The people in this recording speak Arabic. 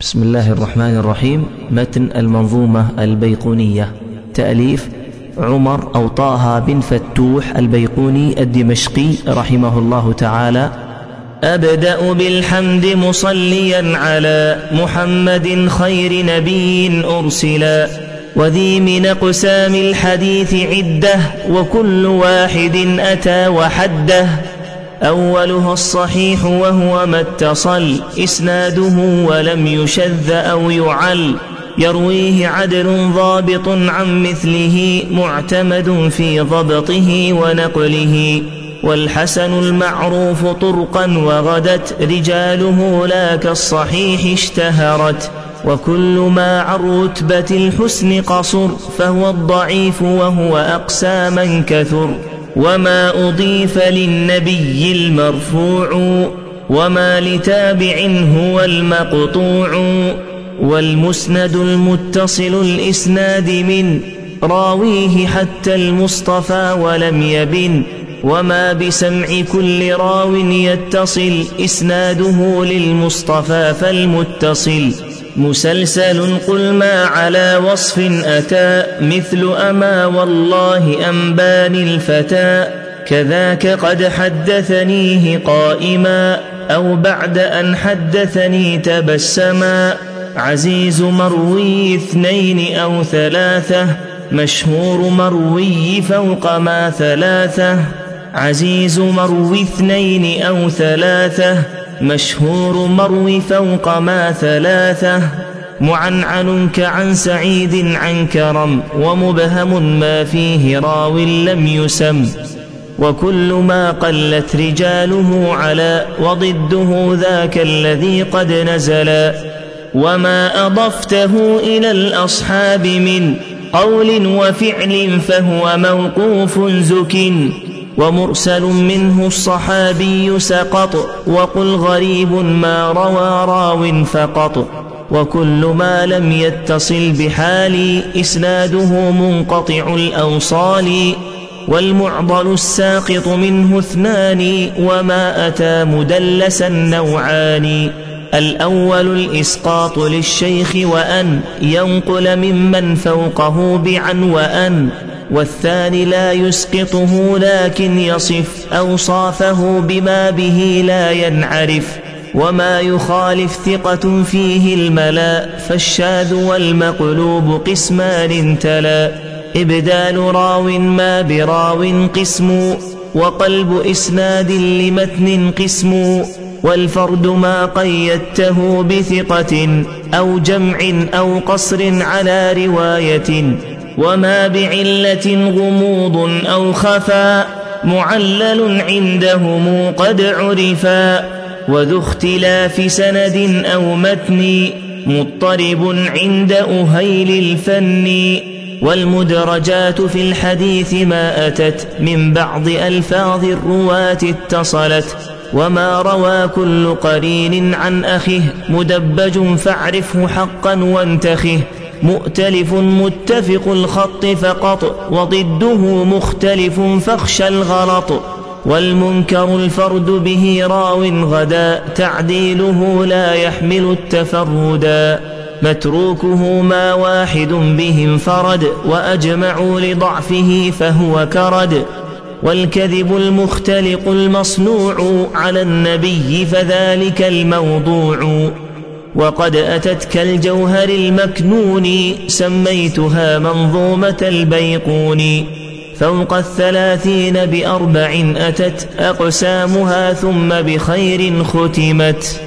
بسم الله الرحمن الرحيم متن المنظومة البيقونية تأليف عمر أو طه بن فتوح البيقوني الدمشقي رحمه الله تعالى أبدأ بالحمد مصليا على محمد خير نبي أرسلا وذي من أقسام الحديث عدة وكل واحد أتى وحده أولها الصحيح وهو ما اتصل إسناده ولم يشذ أو يعل. يرويه عدل ضابط عن مثله معتمد في ضبطه ونقله. والحسن المعروف طرقا وغدت رجاله لا كالصحيح اشتهرت. وكل ما عن رتبة الحسن قصر فهو الضعيف وهو أقسى من كثر. وما أضيف للنبي المرفوع وما لتابع هو المقطوع والمسند المتصل الإسناد من راويه حتى المصطفى ولم يبن وما بسمع كل راو يتصل إسناده للمصطفى فالمتصل مسلسل قل ما على وصف أتى مثل أما والله أنبان الفتى كذاك قد حدثنيه قائما أو بعد أن حدثني تبسما عزيز مروي اثنين أو ثلاثة مشهور مروي فوق ما ثلاثة عزيز مروي اثنين أو ثلاثة مشهور مروي فوق ما ثلاثة معنعن كعن سعيد عن كرم ومبهم ما فيه راو لم يسم. وكل ما قلت رجاله على وضده ذاك الذي قد نزلا وما أضفته إلى الأصحاب من قول وفعل فهو موقوف زك. ومرسل منه الصحابي سقط وقل غريب ما روى راو فقط. وكل ما لم يتصل بحال إسناده منقطع الأوصال والمعضل الساقط منه اثنان وما أتى مدلسا نوعان. الأول الإسقاط للشيخ وأن ينقل ممن فوقه بعن وأن. والثاني لا يسقطه لكن يصف أوصافه بما به لا ينعرف وما يخالف ثقة فيه الملا فالشاذ والمقلوب قسمان تلا إبدال راو ما براو قسم وقلب إسناد لمتن قسم والفرد ما قيدته بثقة أو جمع أو قصر على رواية وما بعلة غموض أو خفا معلل عندهم قد عرفا وذو اختلاف سند أو متن مضطرب عند أهيل الفن والمدرجات في الحديث ما أتت من بعض ألفاظ الرواة اتصلت وما روى كل قرين عن أخه مدبج فاعرفه حقا وانتخه مؤتلف متفق الخط فقط وضده مختلف فاخشى الغلط. والمنكر الفرد به راو غدا تعديله لا يحمل التفردا متروكه ما واحد به انفرد وأجمعوا لضعفه فهو كرد. والكذب المختلق المصنوع على النبي فذلك الموضوع. وقد أتت كالجوهر المكنون سميتها منظومة البيقون. فوق الثلاثين بأربع أتت أقسامها ثم بخير ختمت.